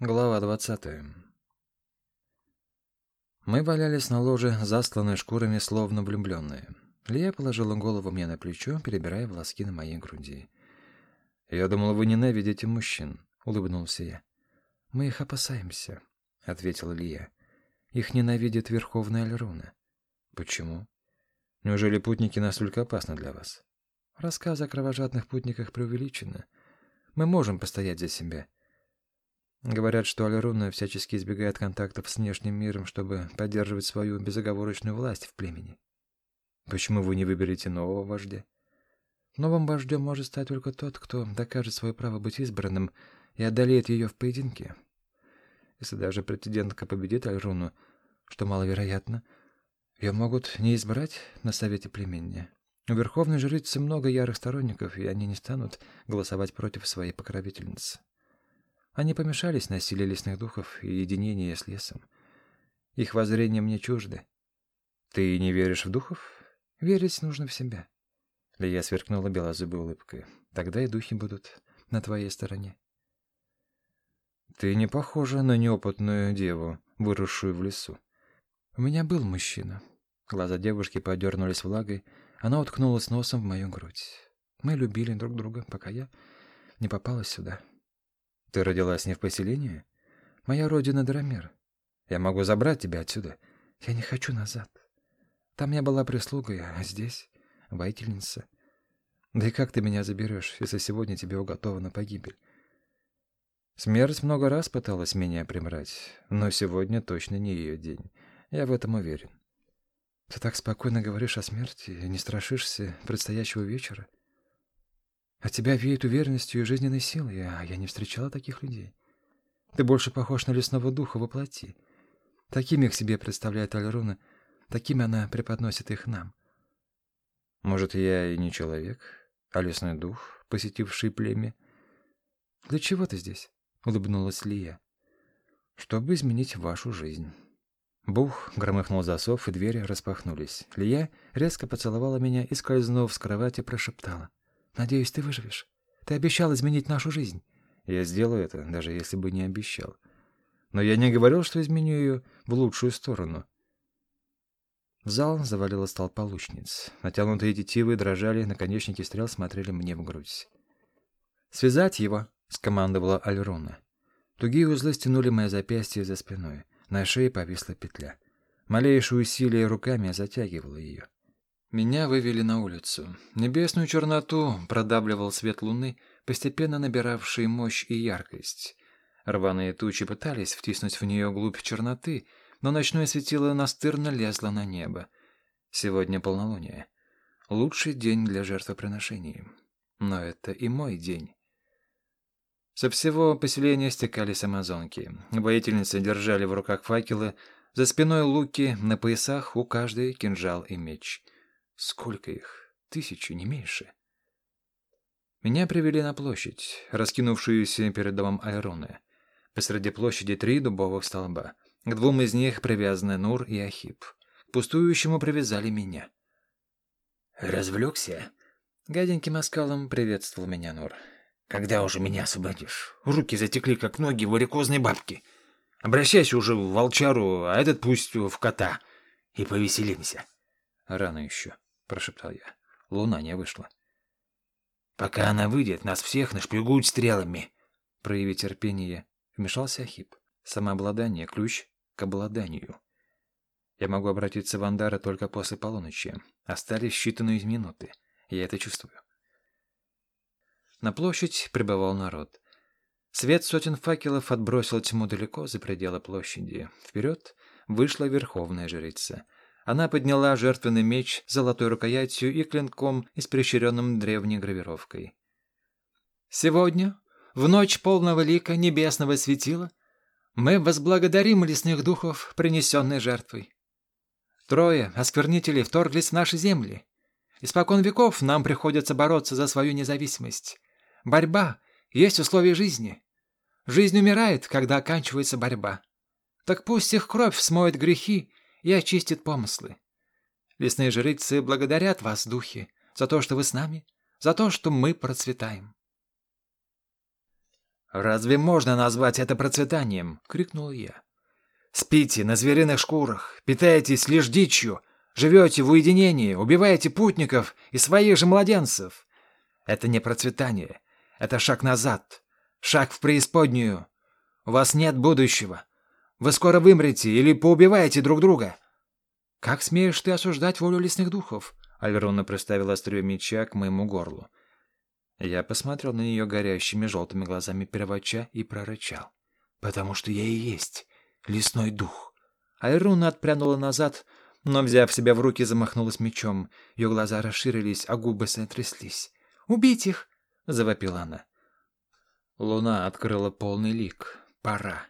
Глава двадцатая. Мы валялись на ложе, застланной шкурами, словно влюбленные. Лия положила голову мне на плечо, перебирая волоски на моей груди. «Я думал, вы ненавидите мужчин», — улыбнулся я. «Мы их опасаемся», — ответила Лия. «Их ненавидит Верховная Альруна». «Почему? Неужели путники настолько опасны для вас?» «Рассказы о кровожадных путниках преувеличены. Мы можем постоять за себя». Говорят, что Алеруна всячески избегает контактов с внешним миром, чтобы поддерживать свою безоговорочную власть в племени. Почему вы не выберете нового вождя? Новым вождем может стать только тот, кто докажет свое право быть избранным и одолеет ее в поединке. Если даже претендентка победит Альруну, что маловероятно, ее могут не избрать на совете племени. У верховной жрицы много ярых сторонников, и они не станут голосовать против своей покровительницы. Они помешались на силе лесных духов и единении с лесом. Их воззрения мне чужды. Ты не веришь в духов? Верить нужно в себя. Лия сверкнула белозубой улыбкой. Тогда и духи будут на твоей стороне. Ты не похожа на неопытную деву, выросшую в лесу. У меня был мужчина. Глаза девушки подернулись влагой. Она уткнулась носом в мою грудь. Мы любили друг друга, пока я не попала сюда. Ты родилась не в поселении? Моя родина Драмир. Я могу забрать тебя отсюда. Я не хочу назад. Там я была прислугой, а здесь — воительница. Да и как ты меня заберешь, если сегодня тебе уготована погибель? Смерть много раз пыталась меня примрать, но сегодня точно не ее день. Я в этом уверен. Ты так спокойно говоришь о смерти и не страшишься предстоящего вечера. От тебя веет уверенностью и жизненной силой, а я не встречала таких людей. Ты больше похож на лесного духа во плоти. Такими их себе представляет Альруна, такими она преподносит их нам. Может, я и не человек, а лесной дух, посетивший племя? Для чего ты здесь? улыбнулась Лия. Чтобы изменить вашу жизнь. Бух громыхнул засов, и двери распахнулись. Лия резко поцеловала меня и, скользнув с кровати, прошептала. Надеюсь, ты выживешь. Ты обещал изменить нашу жизнь. Я сделаю это, даже если бы не обещал. Но я не говорил, что изменю ее в лучшую сторону. В зал завалилась толпа лучниц. Натянутые тетивы дрожали, наконечники стрел смотрели мне в грудь. «Связать его!» — скомандовала Альруна. Тугие узлы стянули мои запястья за спиной. На шее повисла петля. Малейшее усилие руками затягивало ее. Меня вывели на улицу. Небесную черноту продавливал свет луны, постепенно набиравший мощь и яркость. Рваные тучи пытались втиснуть в нее глубь черноты, но ночное светило настырно лезло на небо. Сегодня полнолуние. Лучший день для жертвоприношений. Но это и мой день. Со всего поселения стекались амазонки. Воительницы держали в руках факелы, за спиной луки, на поясах у каждой кинжал и меч — Сколько их? Тысячи, не меньше. Меня привели на площадь, раскинувшуюся перед домом Айроны. Посреди площади три дубовых столба. К двум из них привязаны Нур и Ахип. К пустующему привязали меня. «Развлекся?» Гаденьким оскалом приветствовал меня Нур. «Когда уже меня освободишь? Руки затекли, как ноги варикозной бабки. Обращайся уже в волчару, а этот пусть в кота. И повеселимся». «Рано еще», прошептал я. Луна не вышла. Пока она выйдет, нас всех нашпигуют стрелами. Прояви терпение, вмешался Ахип. Самообладание — ключ к обладанию. Я могу обратиться в Андара только после полуночи. Остались считанные минуты. Я это чувствую. На площадь прибывал народ. Свет сотен факелов отбросил тьму далеко за пределы площади. Вперед вышла верховная жрица — она подняла жертвенный меч с золотой рукоятью и клинком, испрещренным древней гравировкой. «Сегодня, в ночь полного лика небесного светила, мы возблагодарим лесных духов, принесенной жертвой. Трое осквернителей вторглись в наши земли. Испокон веков нам приходится бороться за свою независимость. Борьба есть условие жизни. Жизнь умирает, когда оканчивается борьба. Так пусть их кровь смоет грехи и очистит помыслы. Лесные жрицы благодарят вас, духи, за то, что вы с нами, за то, что мы процветаем. «Разве можно назвать это процветанием?» — крикнул я. «Спите на звериных шкурах, питаетесь лишь дичью, живете в уединении, убиваете путников и своих же младенцев. Это не процветание, это шаг назад, шаг в преисподнюю. У вас нет будущего. Вы скоро вымрете или поубиваете друг друга». «Как смеешь ты осуждать волю лесных духов?» Альверона приставила острие меча к моему горлу. Я посмотрел на нее горящими желтыми глазами первача и прорычал. «Потому что я и есть лесной дух». Альруна отпрянула назад, но, взяв себя в руки, замахнулась мечом. Ее глаза расширились, а губы сотряслись. «Убить их!» — завопила она. Луна открыла полный лик. «Пора».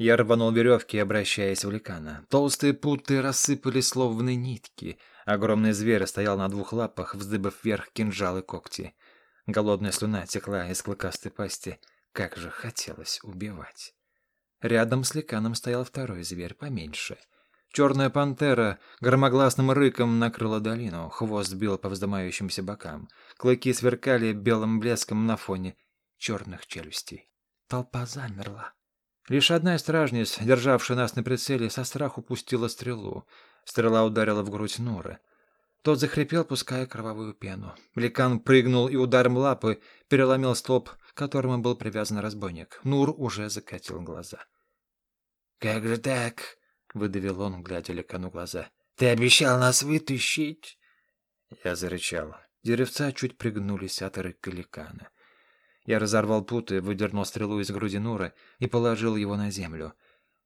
Я рванул веревки, обращаясь в ликана. Толстые путы рассыпались словно нитки. Огромный зверь стоял на двух лапах, вздыбав вверх кинжал и когти. Голодная слюна текла из клыкастой пасти. Как же хотелось убивать. Рядом с ликаном стоял второй зверь, поменьше. Черная пантера громогласным рыком накрыла долину, хвост бил по вздымающимся бокам. Клыки сверкали белым блеском на фоне черных челюстей. Толпа замерла. Лишь одна стражниц, державшая нас на прицеле, со страху пустила стрелу. Стрела ударила в грудь Нора. Тот захрипел, пуская кровавую пену. Ликан прыгнул и ударом лапы переломил столб, к которому был привязан разбойник. Нур уже закатил глаза. «Как же так?» — выдавил он, глядя Ликану глаза. «Ты обещал нас вытащить!» Я зарычал. Деревца чуть пригнулись от рыка Ликана. Я разорвал путы, выдернул стрелу из груди Нура и положил его на землю.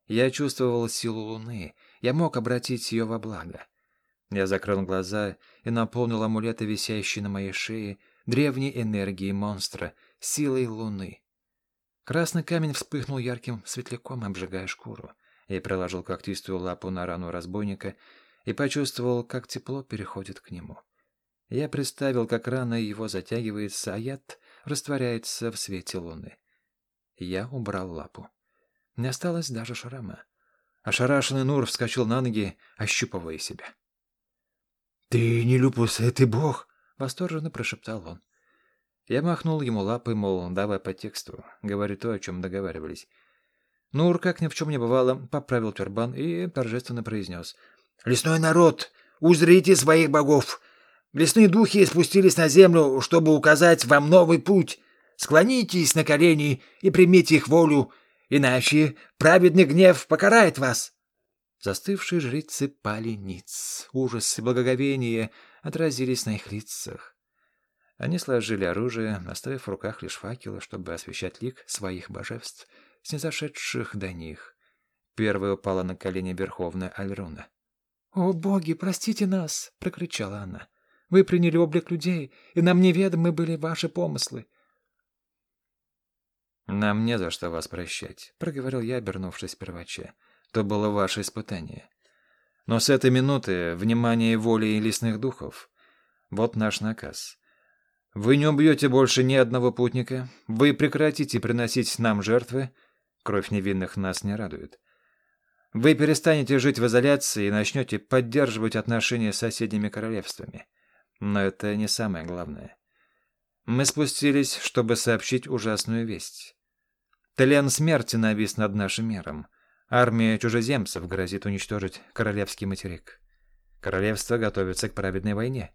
Я чувствовал силу луны, я мог обратить ее во благо. Я закрыл глаза и наполнил амулеты, висящие на моей шее, древней энергией монстра, силой луны. Красный камень вспыхнул ярким светляком, обжигая шкуру. Я приложил когтистую лапу на рану разбойника и почувствовал, как тепло переходит к нему. Я представил, как рана его затягивается, а яд растворяется в свете луны. Я убрал лапу. Не осталось даже шрама. Ошарашенный Нур вскочил на ноги, ощупывая себя. «Ты не люпус, ты бог!» — восторженно прошептал он. Я махнул ему лапой, мол, давай по тексту, говори то, о чем договаривались. Нур, как ни в чем не бывало, поправил тюрбан и торжественно произнес. «Лесной народ, узрите своих богов! Лесные духи спустились на землю, чтобы указать вам новый путь. Склонитесь на колени и примите их волю, иначе праведный гнев покарает вас. Застывшие жрицы пали ниц. Ужас и благоговение отразились на их лицах. Они сложили оружие, оставив в руках лишь факелы, чтобы освещать лик своих божеств, снизошедших до них. Первая упала на колени Верховная Альруна. «О, боги, простите нас!» — прокричала она. Вы приняли облик людей, и нам неведомы были ваши помыслы. «Нам не за что вас прощать», — проговорил я, обернувшись перваче. «То было ваше испытание. Но с этой минуты внимание воли и лесных духов. Вот наш наказ. Вы не убьете больше ни одного путника, вы прекратите приносить нам жертвы, кровь невинных нас не радует. Вы перестанете жить в изоляции и начнете поддерживать отношения с соседними королевствами. Но это не самое главное. Мы спустились, чтобы сообщить ужасную весть. Тлен смерти навис над нашим миром. Армия чужеземцев грозит уничтожить королевский материк. Королевство готовится к праведной войне.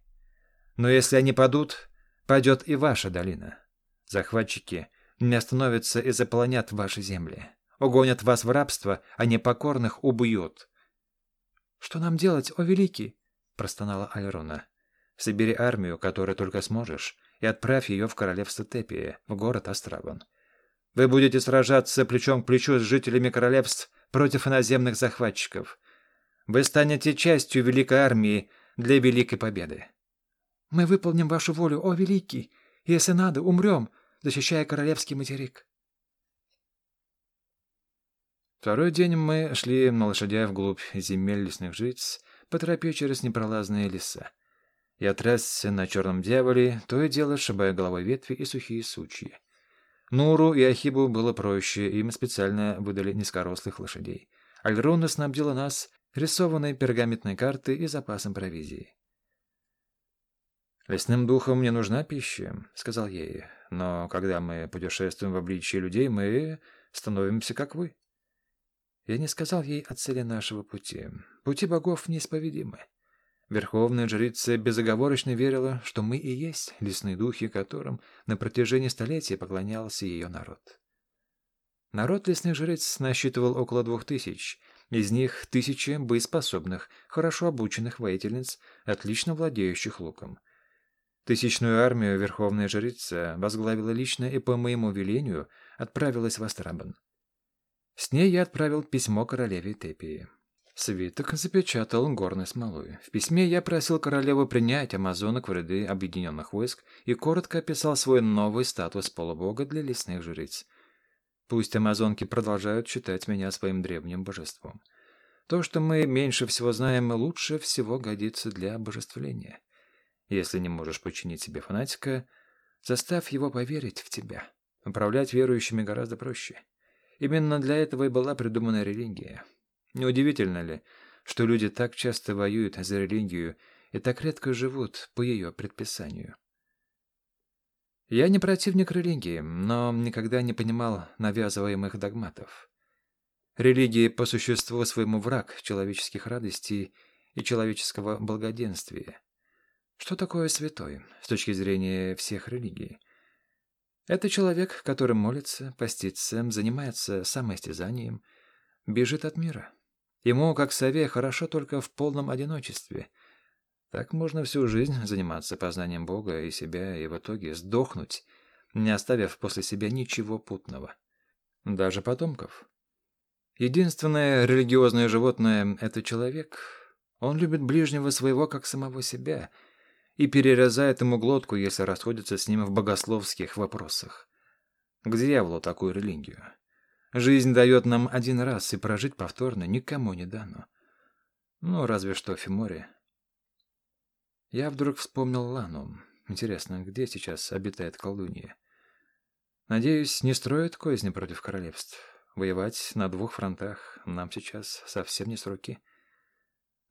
Но если они падут, падет и ваша долина. Захватчики не остановятся и заполонят ваши земли. Угонят вас в рабство, а непокорных убьют. — Что нам делать, о великий? — простонала Альруна. Собери армию, которую только сможешь, и отправь ее в королевство Тепия, в город Астрагон. Вы будете сражаться плечом к плечу с жителями королевств против иноземных захватчиков. Вы станете частью великой армии для великой победы. Мы выполним вашу волю, о великий, если надо, умрем, защищая королевский материк. Второй день мы шли на лошадях вглубь земель лесных жриц по тропе через непролазные леса. Я трясся на черном дьяволе, то и дело сшибая головой ветви и сухие сучья. Нуру и Ахибу было проще, им специально выдали низкорослых лошадей. Альруна снабдила нас рисованной пергаментной картой и запасом провизии. «Лесным духам не нужна пища», — сказал ей. «Но когда мы путешествуем в обличии людей, мы становимся как вы». Я не сказал ей о цели нашего пути. Пути богов неисповедимы. Верховная жрица безоговорочно верила, что мы и есть лесные духи, которым на протяжении столетий поклонялся ее народ. Народ лесных жриц насчитывал около двух тысяч, из них тысячи боеспособных, хорошо обученных воительниц, отлично владеющих луком. Тысячную армию Верховная Жрица возглавила лично и по моему велению отправилась в Астрабан. С ней я отправил письмо королеве Тепии. Свиток запечатал горной смолой. В письме я просил королеву принять амазонок в ряды объединенных войск и коротко описал свой новый статус полубога для лесных жриц. Пусть амазонки продолжают считать меня своим древним божеством. То, что мы меньше всего знаем, лучше всего годится для обожествления. Если не можешь подчинить себе фанатика, заставь его поверить в тебя. Управлять верующими гораздо проще. Именно для этого и была придумана религия. Неудивительно ли, что люди так часто воюют за религию и так редко живут по ее предписанию? Я не противник религии, но никогда не понимал навязываемых догматов. Религия по существу своему враг человеческих радостей и человеческого благоденствия. Что такое святой с точки зрения всех религий? Это человек, который молится, постится, занимается самоистязанием, бежит от мира. Ему, как сове, хорошо только в полном одиночестве. Так можно всю жизнь заниматься познанием Бога и себя, и в итоге сдохнуть, не оставив после себя ничего путного. Даже потомков. Единственное религиозное животное — это человек. Он любит ближнего своего, как самого себя — и перерезает ему глотку, если расходится с ним в богословских вопросах. К дьяволу такую религию. Жизнь дает нам один раз, и прожить повторно никому не дано. Ну, разве что Фимори. Я вдруг вспомнил Лану. Интересно, где сейчас обитает колдунья? Надеюсь, не строит козни против королевств. Воевать на двух фронтах нам сейчас совсем не с руки.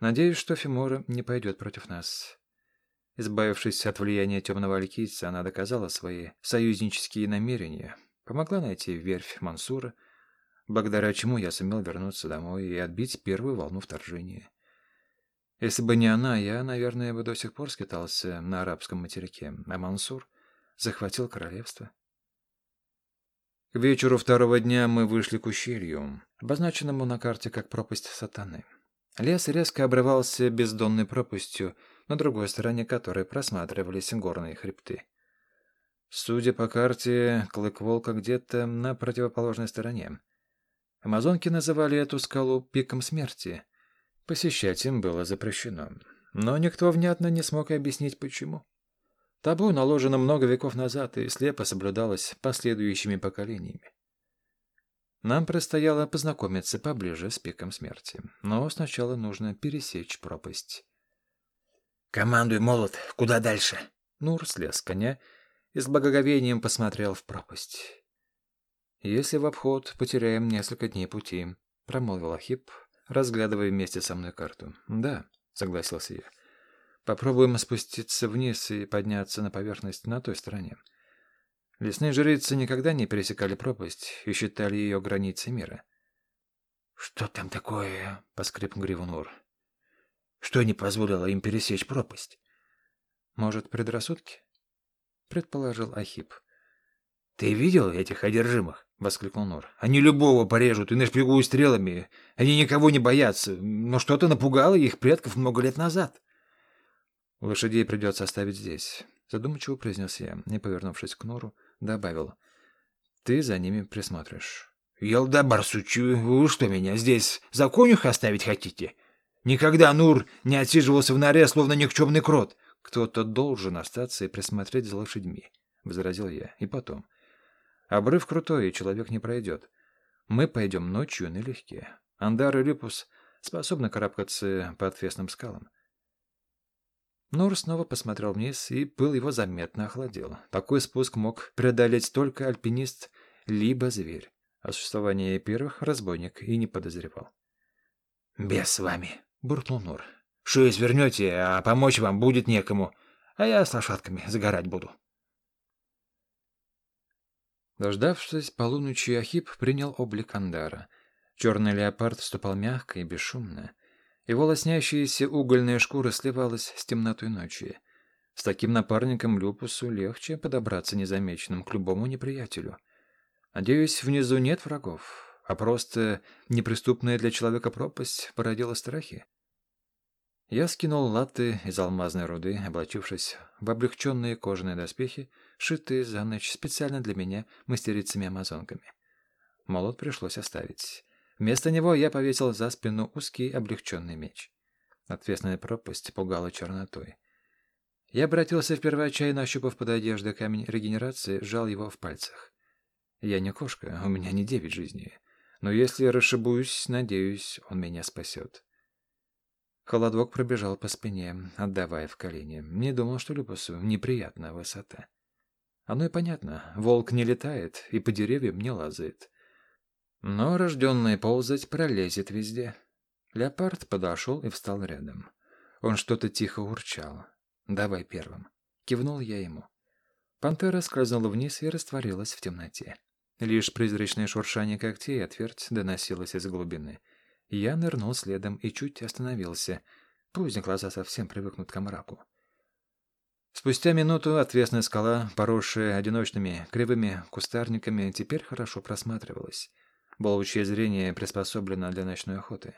Надеюсь, что Фимора не пойдет против нас. Избавившись от влияния темного алькийца, она доказала свои союзнические намерения, помогла найти верфь Мансура, благодаря чему я сумел вернуться домой и отбить первую волну вторжения. Если бы не она, я, наверное, бы до сих пор скитался на арабском материке, а Мансур захватил королевство. К вечеру второго дня мы вышли к ущелью, обозначенному на карте как пропасть сатаны. Лес резко обрывался бездонной пропастью, на другой стороне которой просматривались горные хребты. Судя по карте, клык волка где-то на противоположной стороне. Амазонки называли эту скалу пиком смерти. Посещать им было запрещено. Но никто внятно не смог объяснить, почему. Табу наложено много веков назад и слепо соблюдалось последующими поколениями. Нам предстояло познакомиться поближе с пиком смерти, но сначала нужно пересечь пропасть. «Командуй, молот, куда дальше?» Нур слез с коня и с благоговением посмотрел в пропасть. «Если в обход потеряем несколько дней пути», — промолвил Ахип, разглядывая вместе со мной карту. «Да», — согласился я. «Попробуем спуститься вниз и подняться на поверхность на той стороне». Лесные жрицы никогда не пересекали пропасть и считали ее границей мира. «Что там такое?» — поскрип Гривунур. Что не позволило им пересечь пропасть? Может, предрассудки? Предположил Ахип. Ты видел этих одержимых? Воскликнул Нор. Они любого порежут и нашпигуют стрелами. Они никого не боятся. Но что-то напугало их предков много лет назад. Лошадей придется оставить здесь. Задумчиво произнес я, не повернувшись к Нору, добавил. Ты за ними присмотришь. Елда барсучу, вы что, меня здесь за конюха оставить хотите? — Никогда Нур не отсиживался в норе, словно никчемный крот. Кто-то должен остаться и присмотреть за лошадьми, — возразил я. И потом. Обрыв крутой, и человек не пройдет. Мы пойдем ночью налегке. Андар и Липус способны карабкаться по отвесным скалам. Нур снова посмотрел вниз, и пыл его заметно охладел. Такой спуск мог преодолеть только альпинист, либо зверь. О существовании первых разбойник и не подозревал. «Без с вами», — буркнул Нур. «Шею свернете, а помочь вам будет некому. а я с лошадками загорать буду. Дождавшись полуночи, Ахип принял облик Андара. Черный леопард ступал мягко и бесшумно. Его лоснящаяся угольная шкура сливалась с темнотой ночи. С таким напарником Люпусу легче подобраться незамеченным к любому неприятелю. Надеюсь, внизу нет врагов, а просто неприступная для человека пропасть породила страхи. Я скинул латы из алмазной руды, облачившись в облегченные кожаные доспехи, шитые за ночь специально для меня мастерицами-амазонками. Молот пришлось оставить. Вместо него я повесил за спину узкий облегченный меч. Отвесная пропасть пугала чернотой. Я обратился в первоотчаянно, ощупав под одеждой камень регенерации, сжал его в пальцах. Я не кошка, у меня не девять жизней. Но если расшибусь, надеюсь, он меня спасет. Холодок пробежал по спине, отдавая в колени. Не думал, что Люпусу неприятная высота. Оно и понятно. Волк не летает и по деревьям не лазает. Но рожденный ползать пролезет везде. Леопард подошел и встал рядом. Он что-то тихо урчал. «Давай первым». Кивнул я ему. Пантера скользнула вниз и растворилась в темноте. Лишь призрачное шуршание когтей отверть доносилось из глубины — я нырнул следом и чуть остановился. Пусть глаза совсем привыкнут к мраку. Спустя минуту отвесная скала, поросшая одиночными кривыми кустарниками, теперь хорошо просматривалась. Волчье зрение приспособлено для ночной охоты.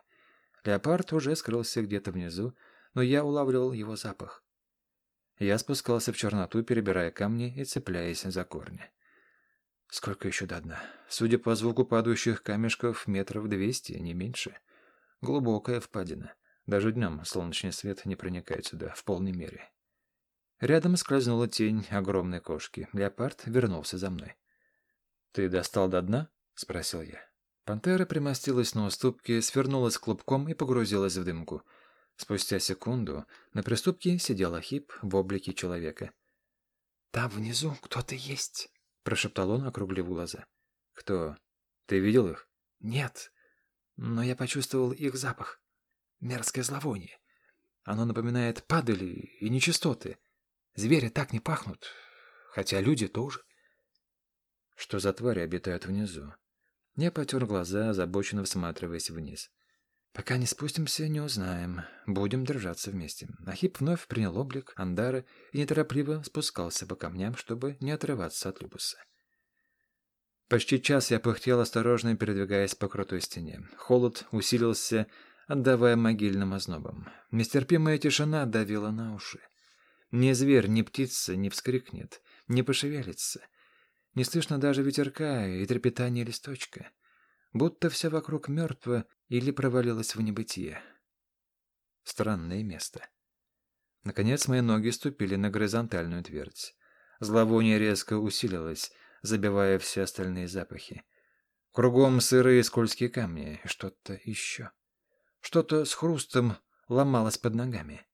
Леопард уже скрылся где-то внизу, но я улавливал его запах. Я спускался в черноту, перебирая камни и цепляясь за корни. Сколько еще до дна? Судя по звуку падающих камешков, метров двести, не меньше. Глубокая впадина. Даже днем солнечный свет не проникает сюда в полной мере. Рядом скользнула тень огромной кошки. Леопард вернулся за мной. «Ты достал до дна?» — спросил я. Пантера примостилась на уступке, свернулась клубком и погрузилась в дымку. Спустя секунду на приступке сидел Ахип в облике человека. «Там внизу кто-то есть», — прошептал он, округлив глаза. «Кто? Ты видел их?» «Нет, но я почувствовал их запах. Мерзкое зловоние. Оно напоминает падали и нечистоты. Звери так не пахнут, хотя люди тоже». «Что за твари обитают внизу?» Я потер глаза, озабоченно всматриваясь вниз. «Пока не спустимся, не узнаем. Будем держаться вместе». Ахип вновь принял облик Андара и неторопливо спускался по камням, чтобы не отрываться от Любуса. Почти час я пыхтел, осторожно передвигаясь по крутой стене. Холод усилился, отдавая могильным ознобам. Нестерпимая тишина давила на уши. Ни зверь, ни птица не вскрикнет, не пошевелится. Не слышно даже ветерка и трепетания листочка будто все вокруг мертво или провалилось в небытие. Странное место. Наконец мои ноги ступили на горизонтальную твердь. Зловоние резко усилилось, забивая все остальные запахи. Кругом сырые скользкие камни и что-то еще. Что-то с хрустом ломалось под ногами.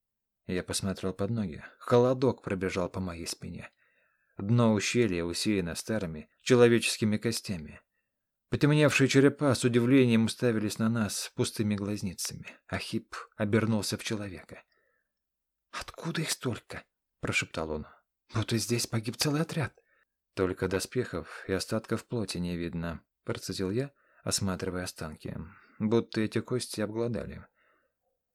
Я посмотрел под ноги. Холодок пробежал по моей спине. Дно ущелья усеяно старыми человеческими костями. Потемневшие черепа с удивлением уставились на нас пустыми глазницами. Ахип обернулся в человека. «Откуда их столько?» — прошептал он. «Будто здесь погиб целый отряд». «Только доспехов и остатков плоти не видно», — процедил я, осматривая останки. «Будто эти кости обглодали.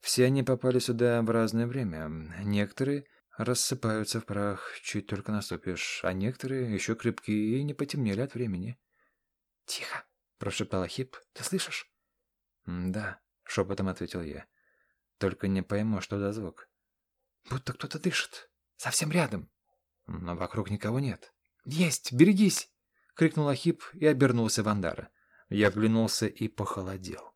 Все они попали сюда в разное время. Некоторые рассыпаются в прах, чуть только наступишь, а некоторые еще крепкие и не потемнели от времени». «Тихо!» — прошептала Хип. «Ты слышишь?» «Да», — шепотом ответил я. «Только не пойму, что за звук». «Будто кто-то дышит. Совсем рядом». «Но вокруг никого нет». «Есть! Берегись!» — крикнул Ахип и обернулся в Андара. Я оглянулся и похолодел.